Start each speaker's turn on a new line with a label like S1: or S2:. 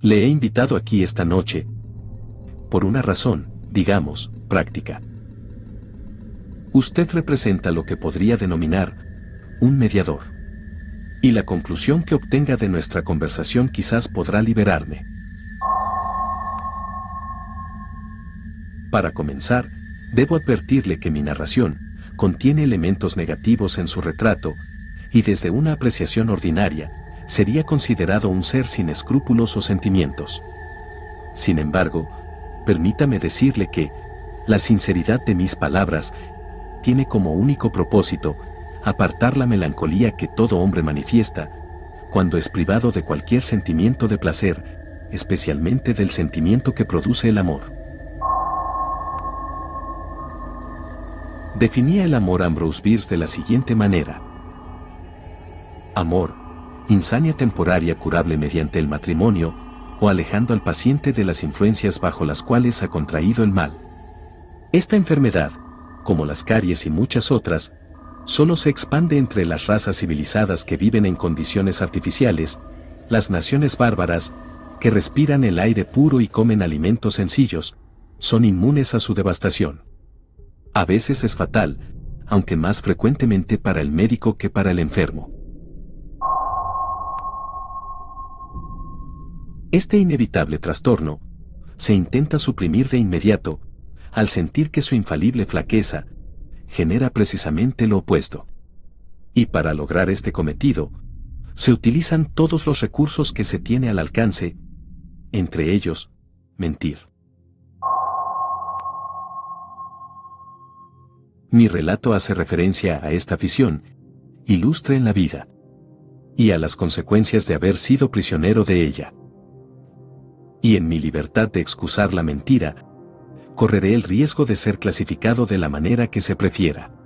S1: Le he invitado aquí esta noche. Por una razón, digamos, práctica. Usted representa lo que podría denominar un mediador. Y la conclusión que obtenga de nuestra conversación quizás podrá liberarme. Para comenzar, debo advertirle que mi narración contiene elementos negativos en su retrato, y desde una apreciación ordinaria, sería considerado un ser sin escrúpulos o sentimientos. Sin embargo, permítame decirle que, la sinceridad de mis palabras tiene como único propósito apartar la melancolía que todo hombre manifiesta cuando es privado de cualquier sentimiento de placer, especialmente del sentimiento que produce el amor. Definía el amor Ambrose Bierce de la siguiente manera. Amor, insania temporaria curable mediante el matrimonio, o alejando al paciente de las influencias bajo las cuales ha contraído el mal. Esta enfermedad, como las caries y muchas otras, solo se expande entre las razas civilizadas que viven en condiciones artificiales, las naciones bárbaras, que respiran el aire puro y comen alimentos sencillos, son inmunes a su devastación. A veces es fatal, aunque más frecuentemente para el médico que para el enfermo. Este inevitable trastorno se intenta suprimir de inmediato, al sentir que su infalible flaqueza genera precisamente lo opuesto. Y para lograr este cometido, se utilizan todos los recursos que se tiene al alcance, entre ellos, mentir. Mi relato hace referencia a esta afición, ilustre en la vida, y a las consecuencias de haber sido prisionero de ella. Y en mi libertad de excusar la mentira, correré el riesgo de ser clasificado de la manera que se prefiera.